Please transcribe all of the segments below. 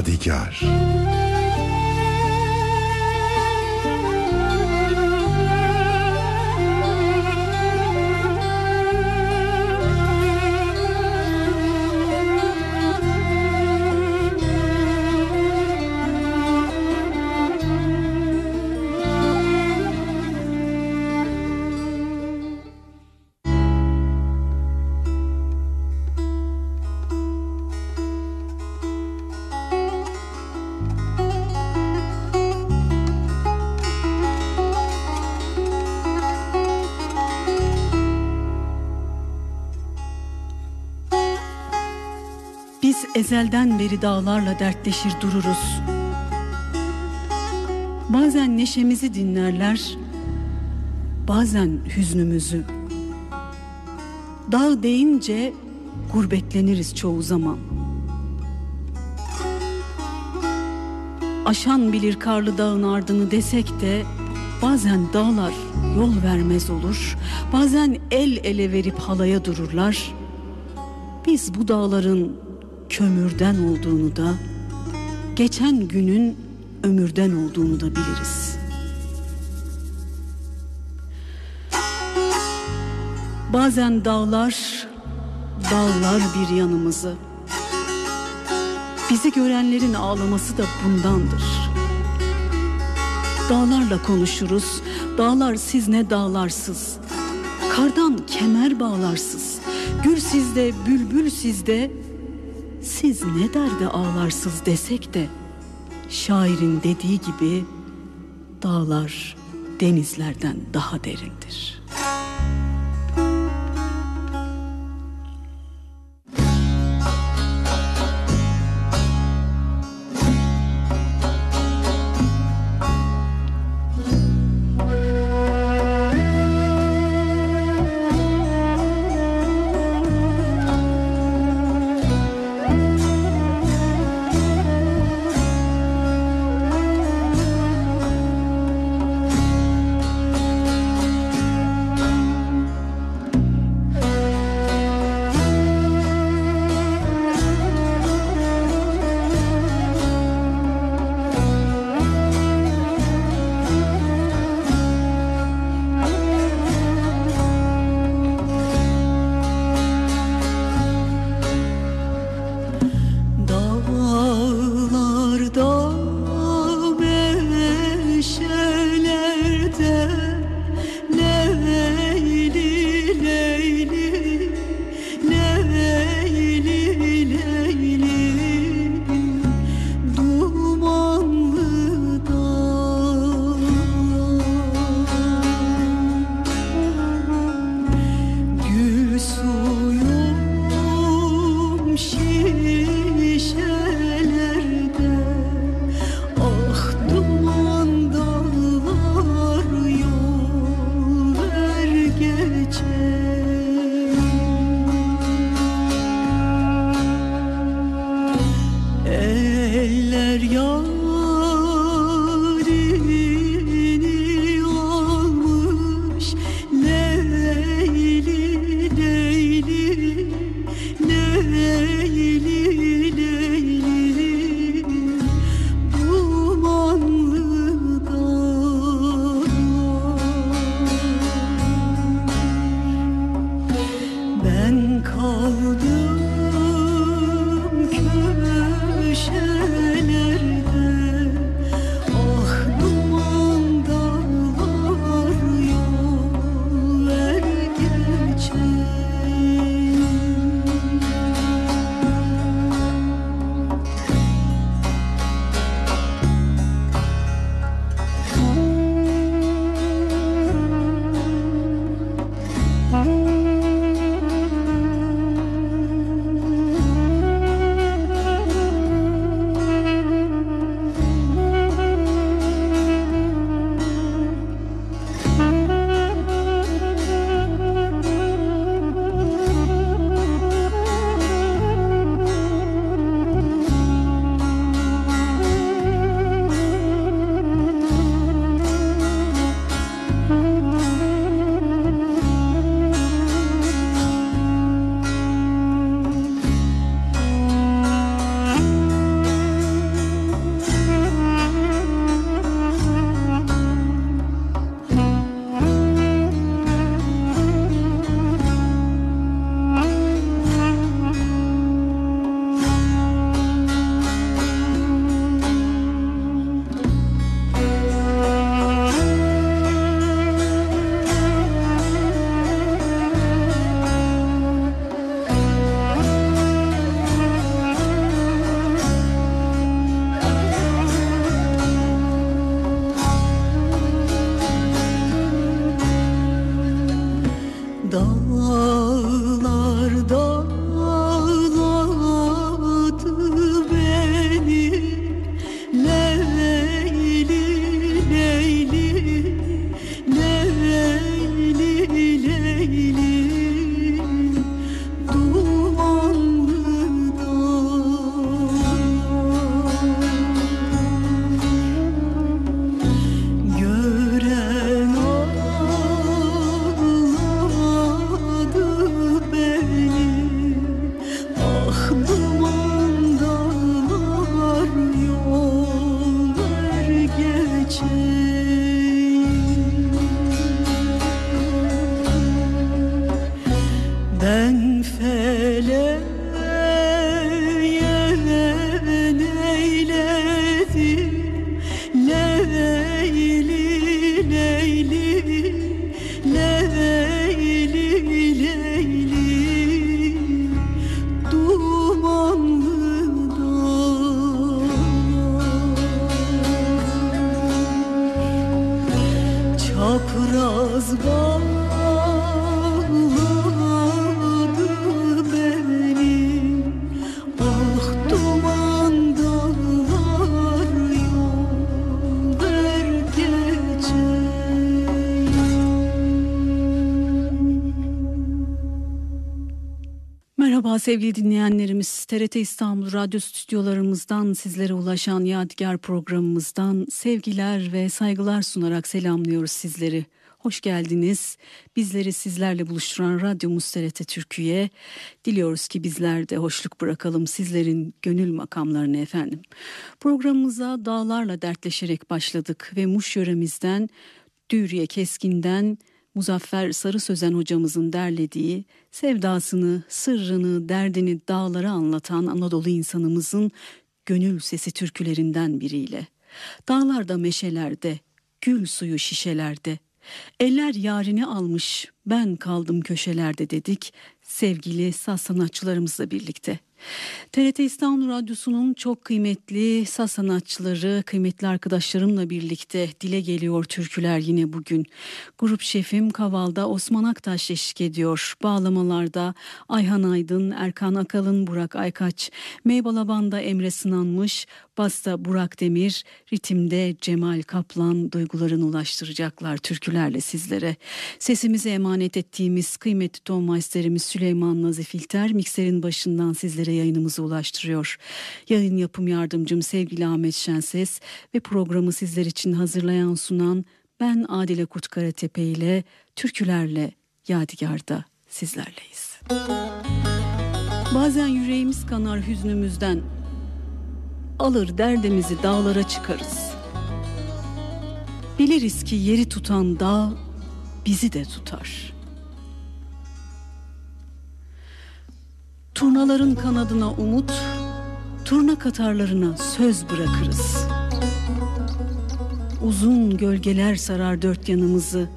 Yadigar ezelden beri dağlarla dertleşir dururuz. Bazen neşemizi dinlerler, bazen hüznümüzü. Dağ deyince gurbetleniriz çoğu zaman. Aşan bilir karlı dağın ardını desek de bazen dağlar yol vermez olur. Bazen el ele verip halaya dururlar. Biz bu dağların kömürden olduğunu da geçen günün ömürden olduğunu da biliriz. Bazen dağlar dağlar bir yanımızı. Bizi görenlerin ağlaması da bundandır. Dağlarla konuşuruz. Dağlar siz ne dağlarsız. Kardan kemer bağlarsız. Gül sizde, bülbül sizde. Siz ne derde ağlarsız desek de şairin dediği gibi dağlar denizlerden daha derindir.'' çapraz var. Sevgili dinleyenlerimiz TRT İstanbul Radyo stüdyolarımızdan sizlere ulaşan Yadigar programımızdan sevgiler ve saygılar sunarak selamlıyoruz sizleri. Hoş geldiniz. Bizleri sizlerle buluşturan Radyomuz TRT Türkiye. Diliyoruz ki bizler de hoşluk bırakalım sizlerin gönül makamlarını efendim. Programımıza dağlarla dertleşerek başladık ve Muş yöremizden Dürye Keskin'den Muzaffer Sarı Sözen hocamızın derlediği, sevdasını, sırrını, derdini dağlara anlatan Anadolu insanımızın gönül sesi türkülerinden biriyle. Dağlarda meşelerde, gül suyu şişelerde, eller yarini almış ben kaldım köşelerde dedik sevgili saz sanatçılarımızla birlikte. TRT İstanbul Radyosu'nun çok kıymetli saz sanatçıları, kıymetli arkadaşlarımla birlikte dile geliyor türküler yine bugün. Grup şefim Kaval'da Osman Aktaş eşlik ediyor. Bağlamalarda Ayhan Aydın, Erkan Akalın, Burak Aykaç, Meybalaban'da Emre Sınanmış, Basta Burak Demir, ritimde Cemal Kaplan duygularını ulaştıracaklar türkülerle sizlere. Sesimize emanet ettiğimiz kıymetli tonmeisterimiz Süleyman Nazif İlter mikserin başından sizlere yayınımızı ulaştırıyor. Yayın yapım yardımcım sevgili Ahmet Şenses ve programı sizler için hazırlayan sunan ben Adile Kurt Karatepe ile türkülerle Yadigar'da sizlerleyiz. Bazen yüreğimiz kanar hüznümüzden alır derdimizi dağlara çıkarız. Biliriz ki yeri tutan dağ bizi de tutar. Turnaların kanadına umut, turna katarlarına söz bırakırız. Uzun gölgeler sarar dört yanımızı,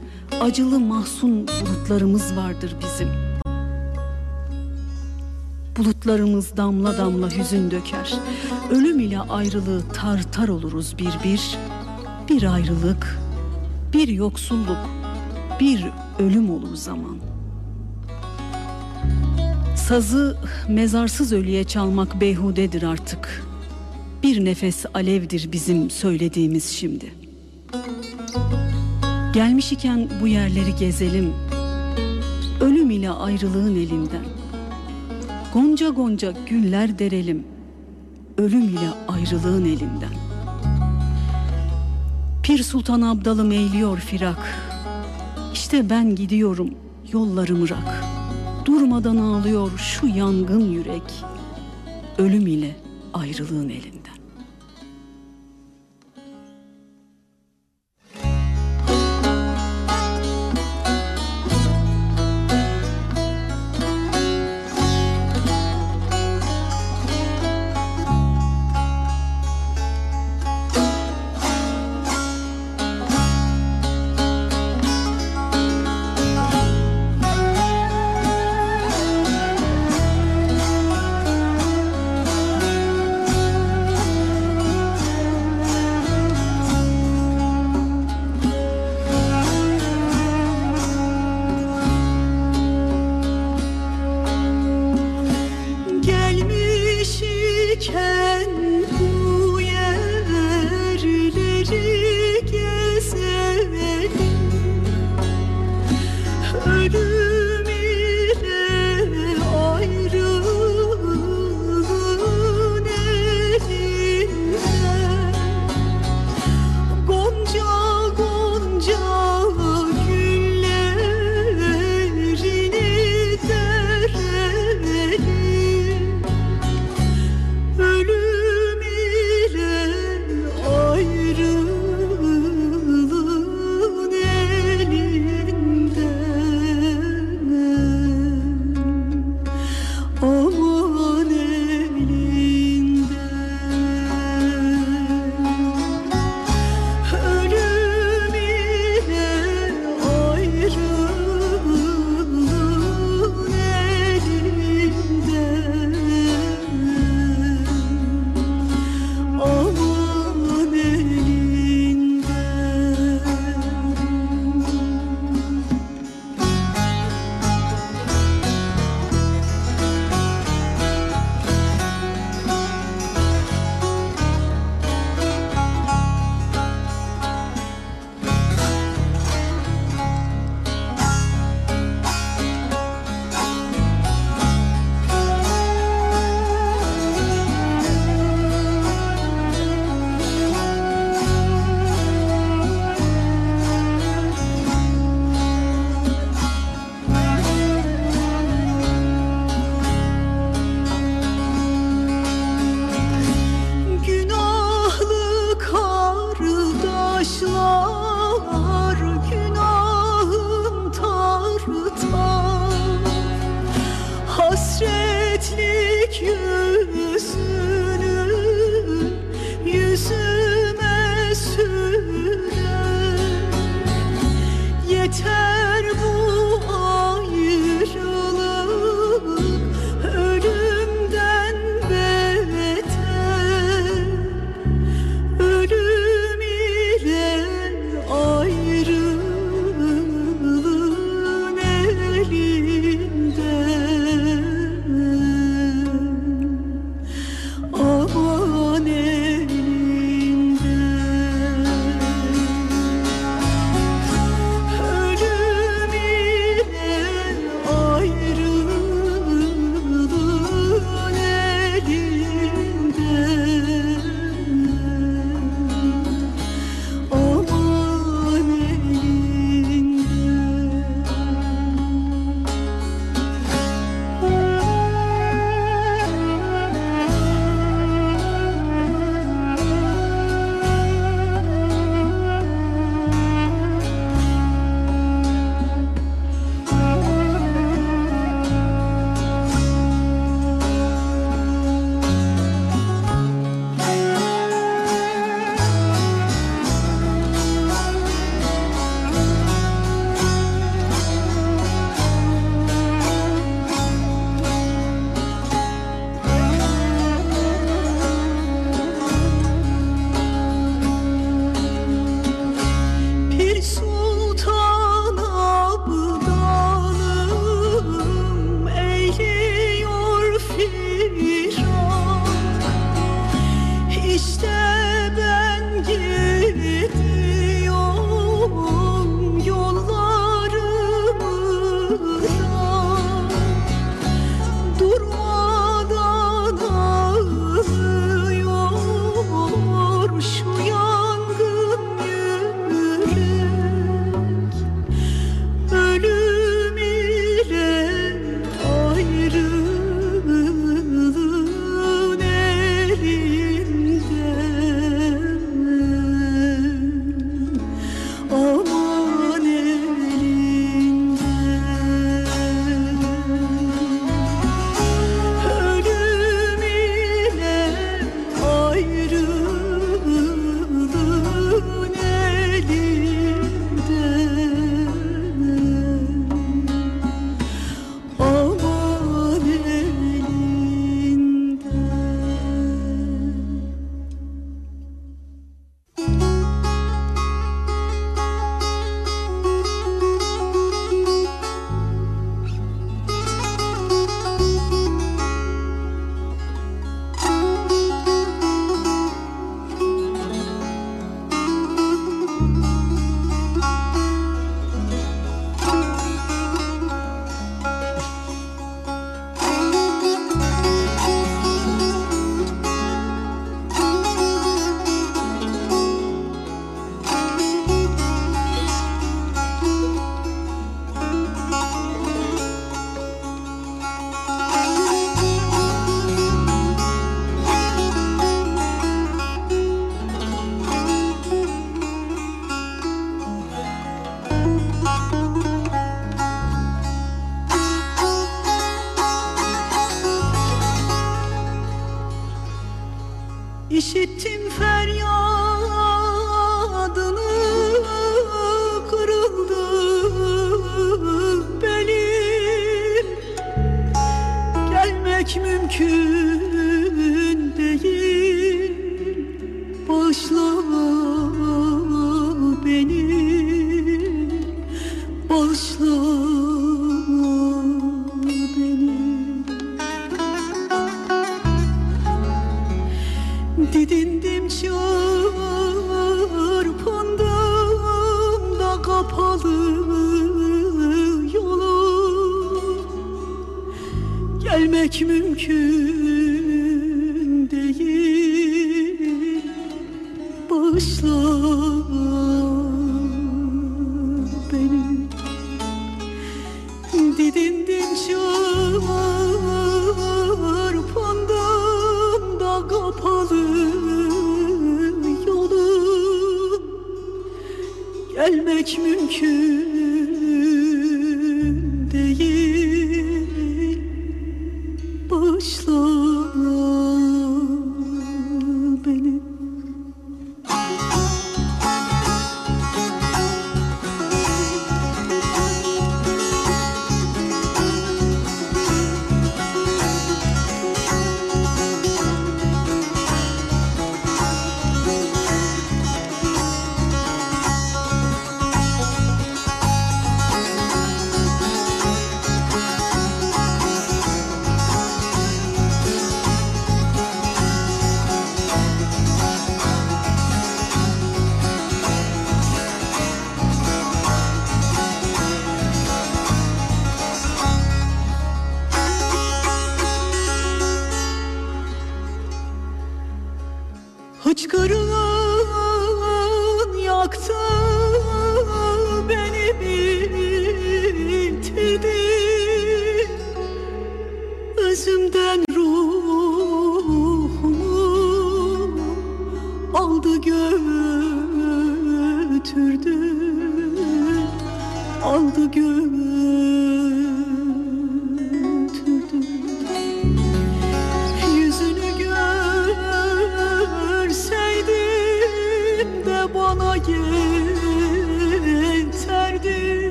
acılı mahzun bulutlarımız vardır bizim.'' Bulutlarımız damla damla hüzün döker. Ölüm ile ayrılığı tar tar oluruz bir bir. Bir ayrılık, bir yoksulluk, bir ölüm olur zaman. Sazı mezarsız ölüye çalmak beyhudedir artık. Bir nefes alevdir bizim söylediğimiz şimdi. Gelmiş iken bu yerleri gezelim. Ölüm ile ayrılığın elinden.'' Gonca gonca güller derelim. Ölüm ile ayrılığın elinden. Pir Sultan Abdalım eğliyor firak. İşte ben gidiyorum yollarım rak Durmadan ağlıyor şu yangın yürek. Ölüm ile ayrılığın elinden bilmek mümkün.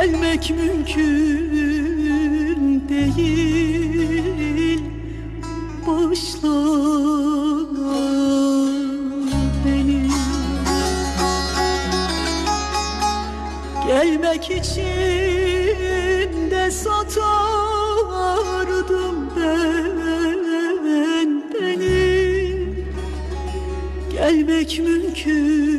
sevmek mümkün değil. Başla beni Gelmek için de satardım ben beni. Gelmek mümkün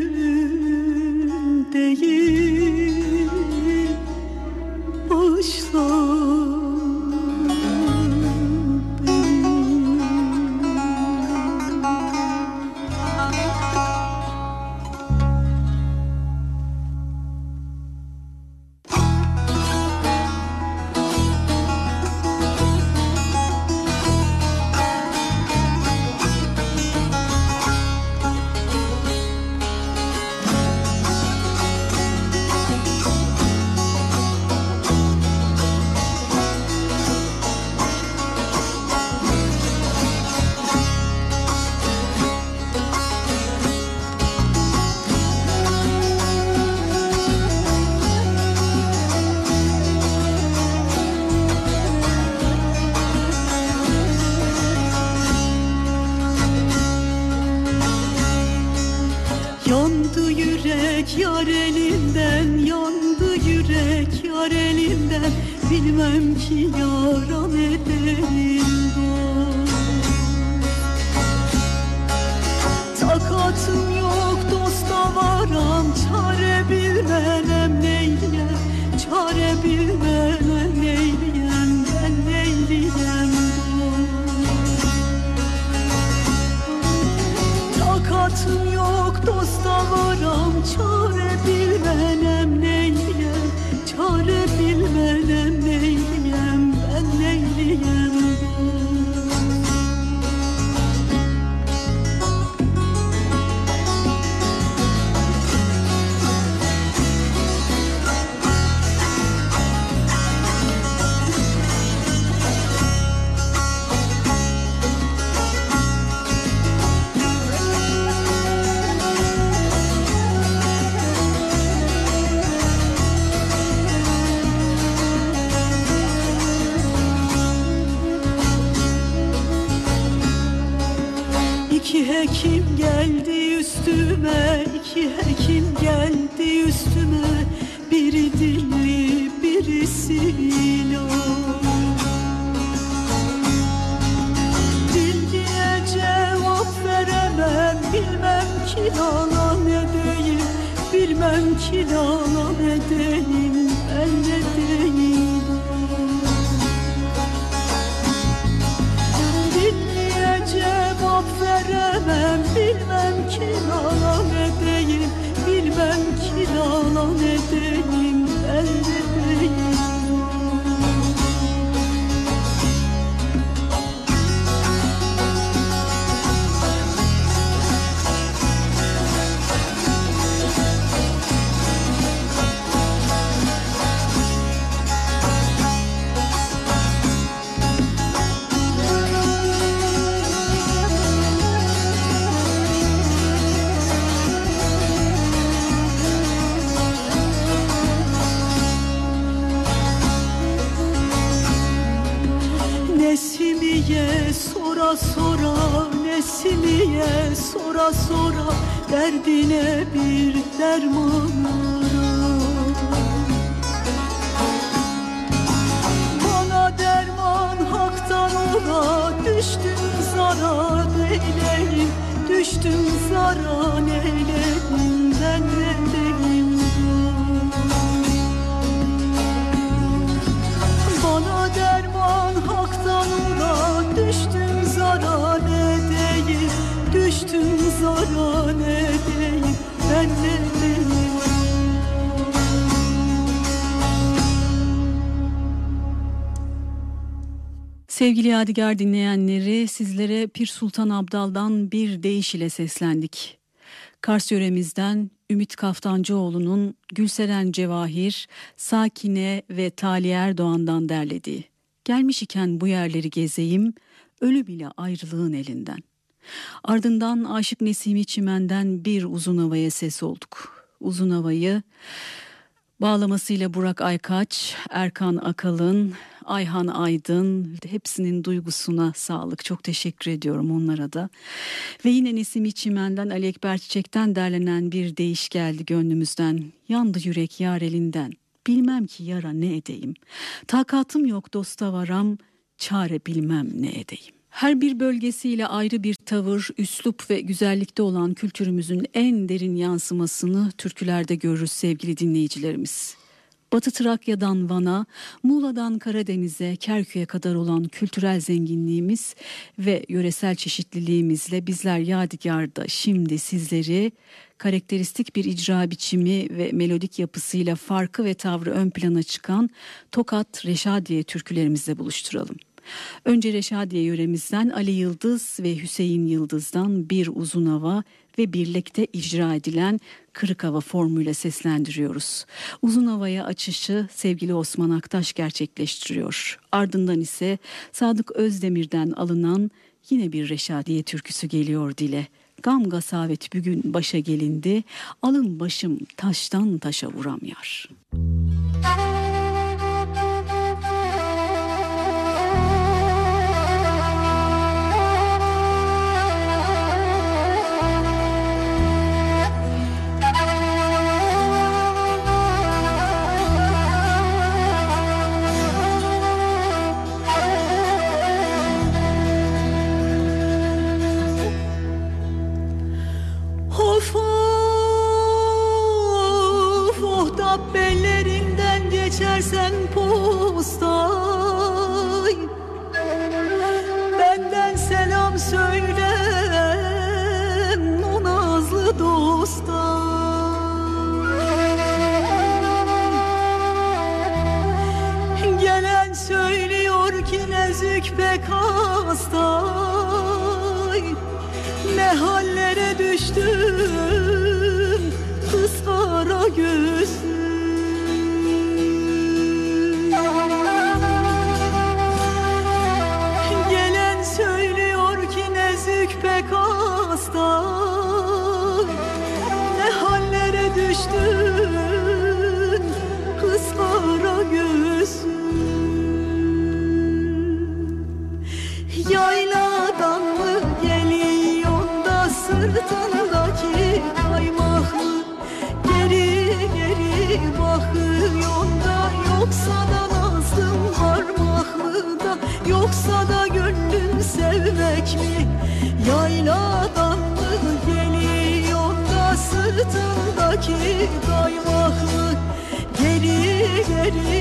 sora sora nesi sora sora derdine bir derman ara Bana derman haktan ola düştüm zarar eyledim Düştüm zarar eyledim ben de Sevgili Yadigar dinleyenleri sizlere Pir Sultan Abdal'dan bir değiş ile seslendik. Kars yöremizden Ümit Kaftancıoğlu'nun Gülseren Cevahir, Sakine ve Talih Erdoğan'dan derlediği. Gelmiş iken bu yerleri gezeyim, ölüm ile ayrılığın elinden. Ardından Aşık Nesimi Çimen'den bir uzun havaya ses olduk. Uzun havayı bağlamasıyla Burak Aykaç, Erkan Akalın, Ayhan Aydın hepsinin duygusuna sağlık. Çok teşekkür ediyorum onlara da. Ve yine Nesim İçimen'den Ali Ekber Çiçek'ten derlenen bir değiş geldi gönlümüzden. Yandı yürek yar elinden. Bilmem ki yara ne edeyim. Takatım yok dosta varam, çare bilmem ne edeyim. Her bir bölgesiyle ayrı bir tavır, üslup ve güzellikte olan kültürümüzün en derin yansımasını türkülerde görürüz sevgili dinleyicilerimiz. Batı Trakya'dan Van'a, Muğla'dan Karadeniz'e, Kerkük'e kadar olan kültürel zenginliğimiz ve yöresel çeşitliliğimizle bizler Yadigar'da şimdi sizleri karakteristik bir icra biçimi ve melodik yapısıyla farkı ve tavrı ön plana çıkan Tokat Reşadiye türkülerimizle buluşturalım. Önce Reşadiye yöremizden Ali Yıldız ve Hüseyin Yıldız'dan bir uzun hava ve birlikte icra edilen kırık hava formuyla seslendiriyoruz. Uzun havaya açışı sevgili Osman Aktaş gerçekleştiriyor. Ardından ise Sadık Özdemir'den alınan yine bir Reşadiye türküsü geliyor dile. Gam gasavet bugün başa gelindi, alın başım taştan taşa vuram yar. Müzik postay Benden selam söyle o nazlı dosta Gelen söylüyor ki nezük pek hastay. Ne hallere düştüm it is.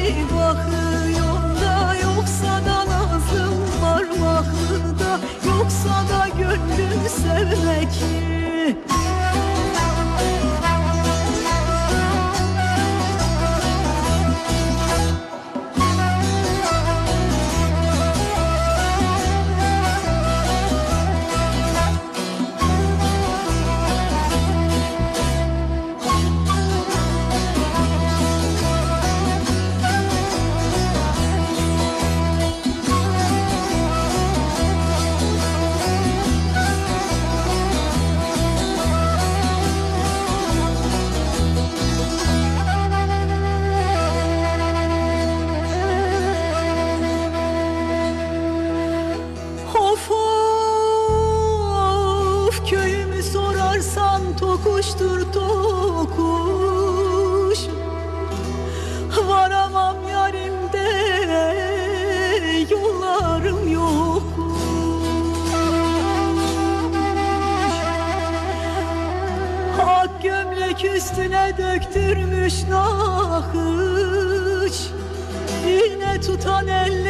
Tutan el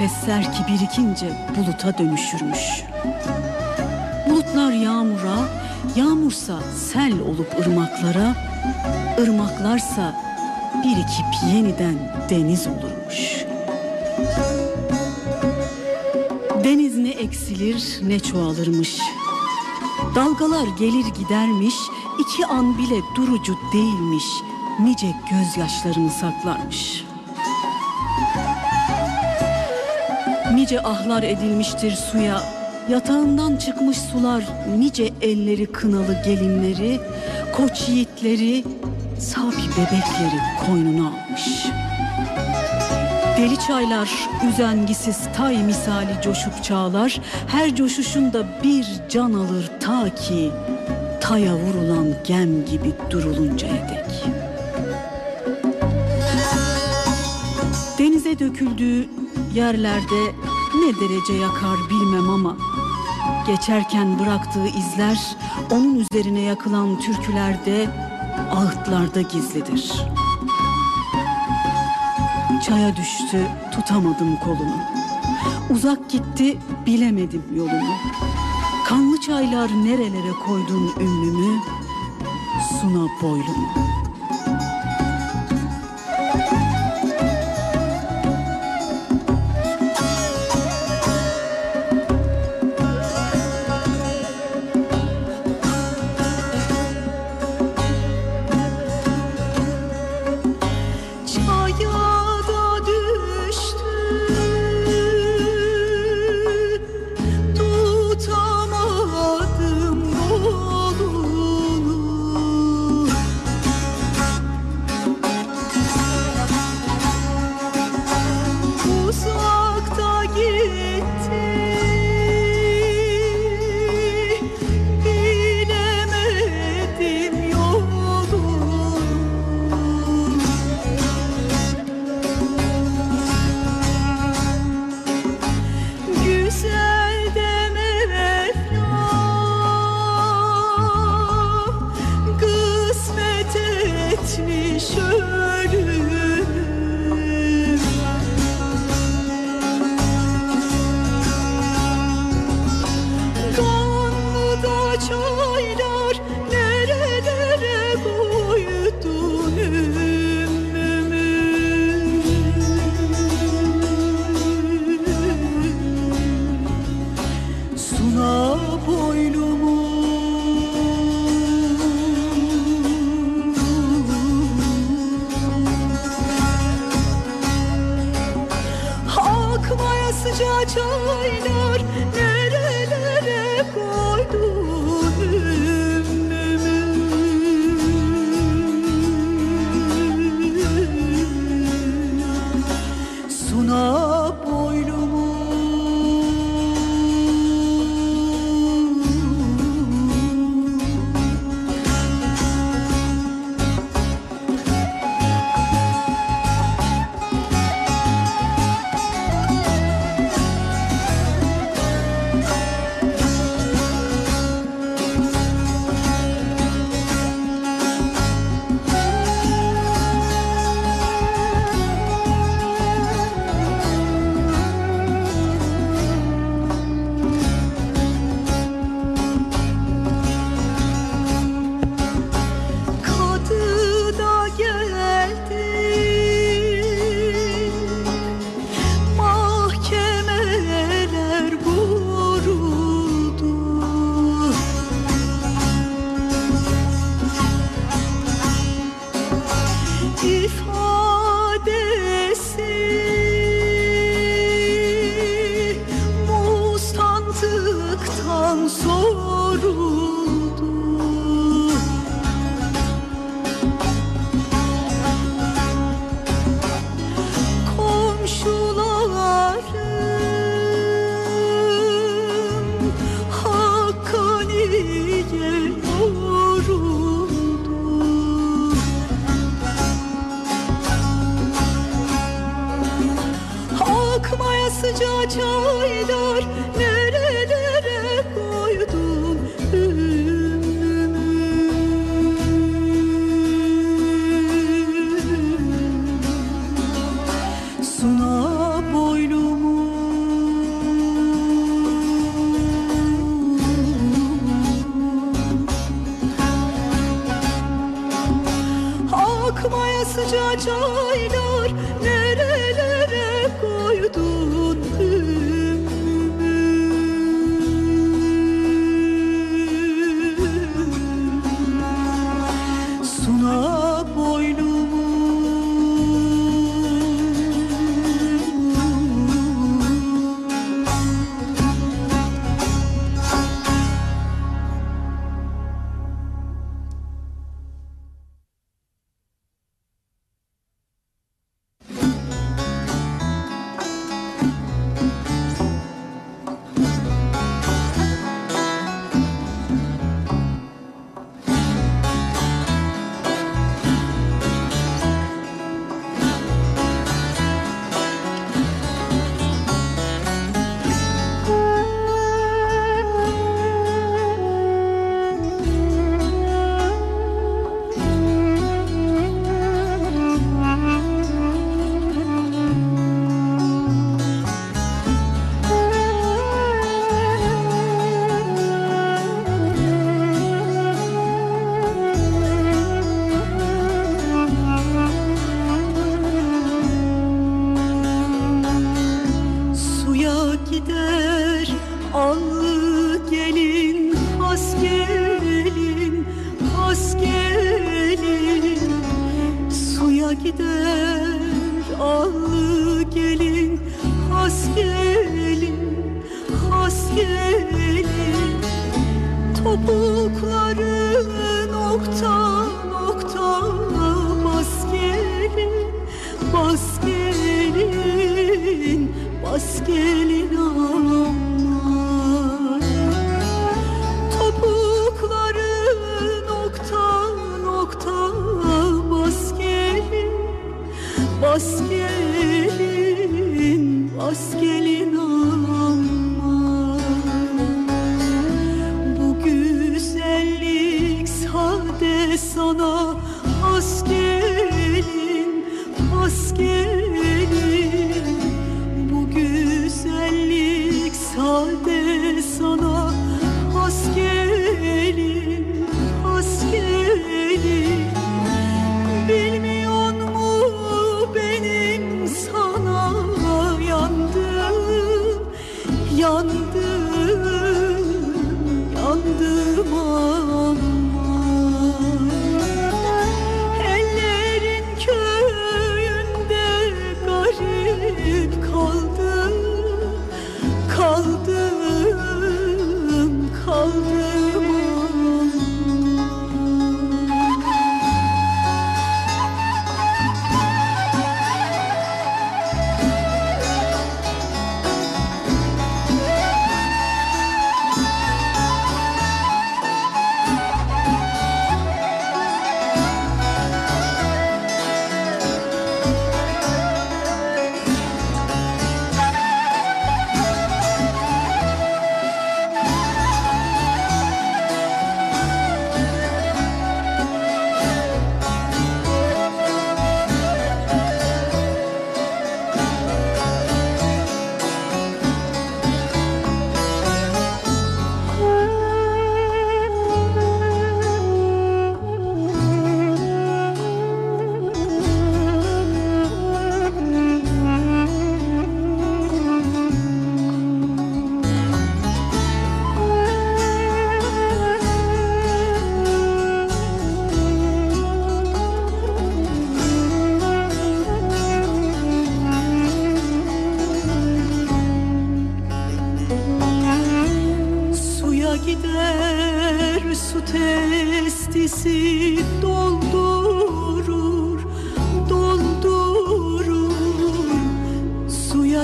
nefesler ki birikince buluta dönüşürmüş. Bulutlar yağmura, yağmursa sel olup ırmaklara, ırmaklarsa birikip yeniden deniz olurmuş. Deniz ne eksilir ne çoğalırmış. Dalgalar gelir gidermiş, iki an bile durucu değilmiş.'' nice gözyaşlarını saklarmış. Nice ahlar edilmiştir suya, yatağından çıkmış sular, nice elleri kınalı gelinleri, koç yiğitleri, sapi bebekleri koynuna almış. Deli çaylar, üzengisiz tay misali coşup çağlar, her coşuşunda bir can alır ta ki taya vurulan gem gibi duruluncaya dek.'' denize döküldüğü yerlerde ne derece yakar bilmem ama geçerken bıraktığı izler onun üzerine yakılan türkülerde ağıtlarda gizlidir. Çaya düştü tutamadım kolunu. Uzak gitti bilemedim yolumu. Kanlı çaylar nerelere koydun ünlümü? Suna boylumu.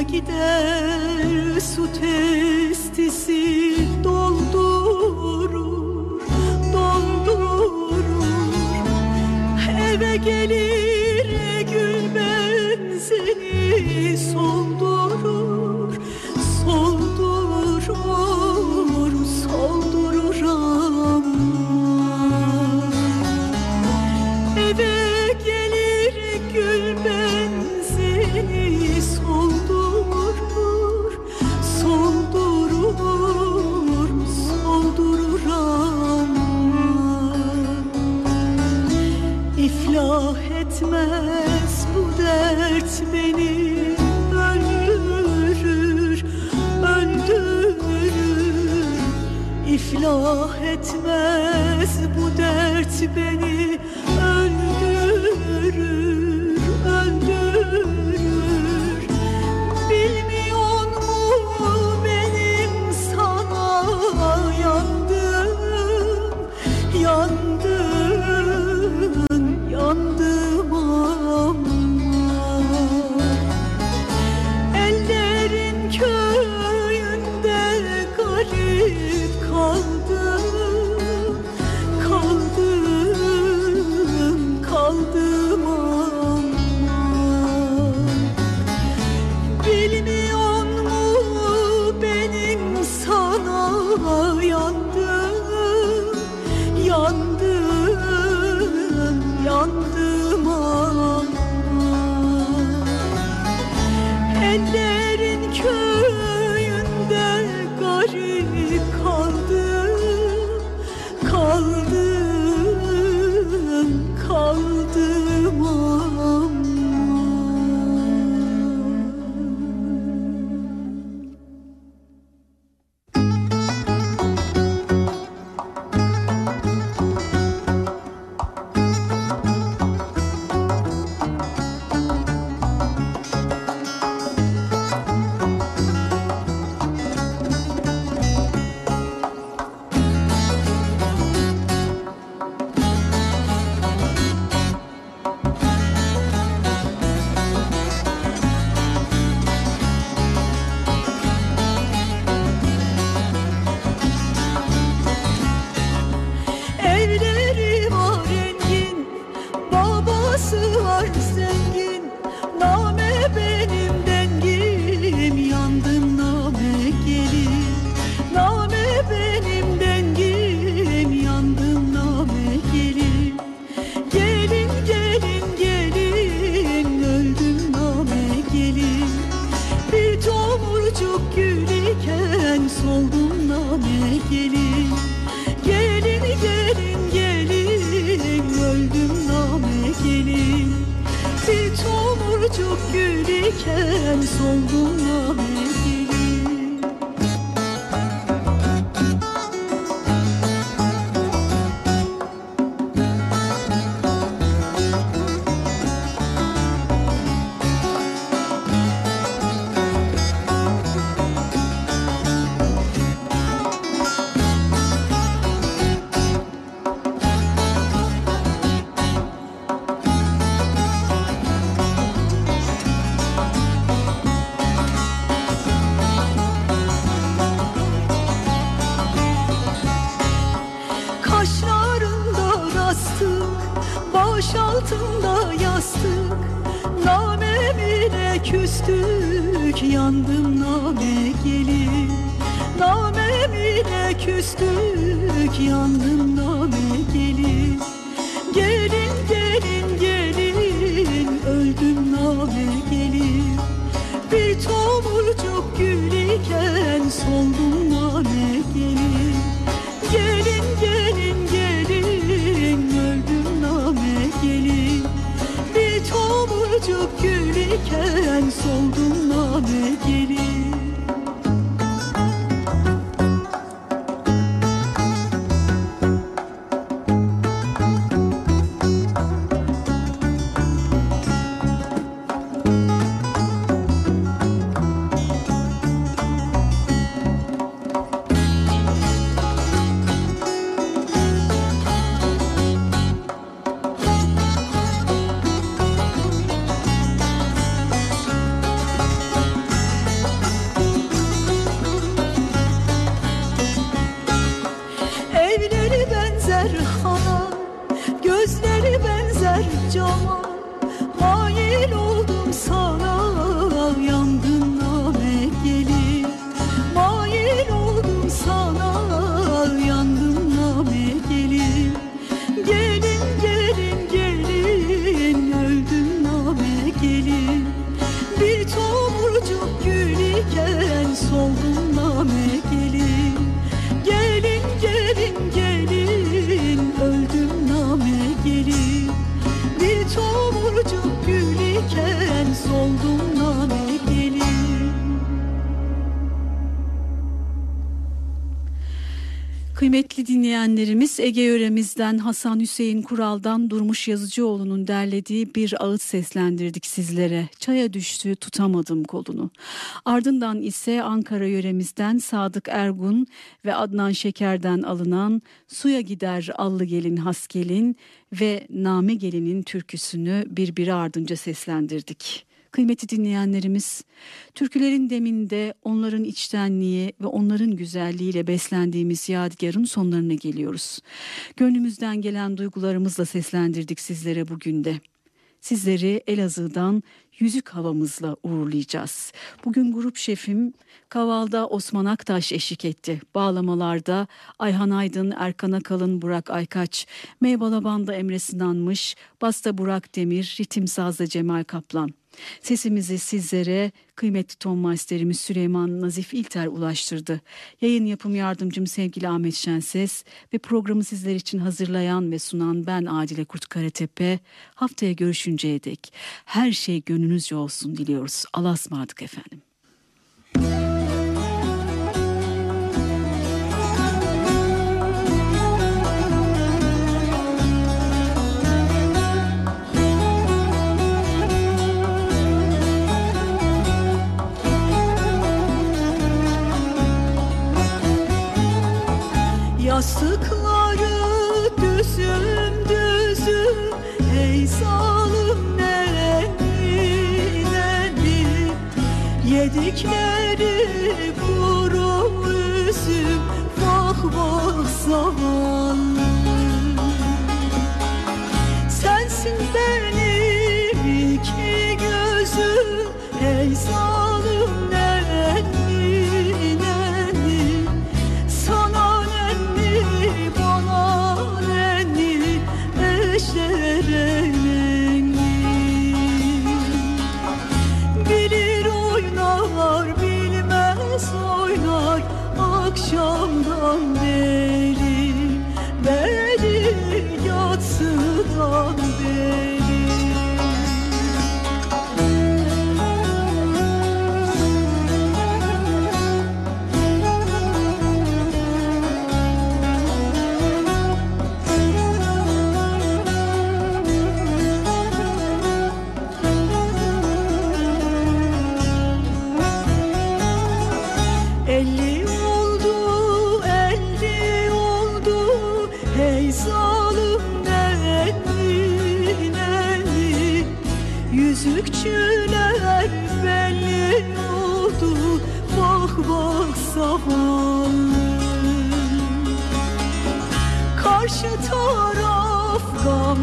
gider su tez Ellerin köyünde garip kaldım Kaldım, kaldım ay Ege yöremizden Hasan Hüseyin Kural'dan Durmuş Yazıcıoğlu'nun derlediği bir ağıt seslendirdik sizlere. Çaya düştü tutamadım kolunu. Ardından ise Ankara yöremizden Sadık Ergun ve Adnan Şeker'den alınan Suya Gider Allı Gelin Has Gelin ve Name Gelin'in türküsünü birbiri ardınca seslendirdik. Kıymeti dinleyenlerimiz, türkülerin deminde onların içtenliği ve onların güzelliğiyle beslendiğimiz yadigarın sonlarına geliyoruz. Gönlümüzden gelen duygularımızla seslendirdik sizlere bugün de. Sizleri Elazığ'dan yüzük havamızla uğurlayacağız. Bugün grup şefim Kaval'da Osman Aktaş eşlik etti. Bağlamalarda Ayhan Aydın, Erkan Akalın, Burak Aykaç, Meybalaban'da Emre Sınanmış, Basta Burak Demir, Ritim Saz'da Cemal Kaplan. Sesimizi sizlere kıymetli ton masterimiz Süleyman Nazif İlter ulaştırdı. Yayın yapım yardımcım sevgili Ahmet Şenses ve programı sizler için hazırlayan ve sunan ben Adile Kurt Karatepe. Haftaya görüşünceye dek her şey gönlünüzce olsun diliyoruz. Allah'a ısmarladık efendim.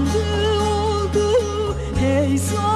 Gamlı oldu Hey zalim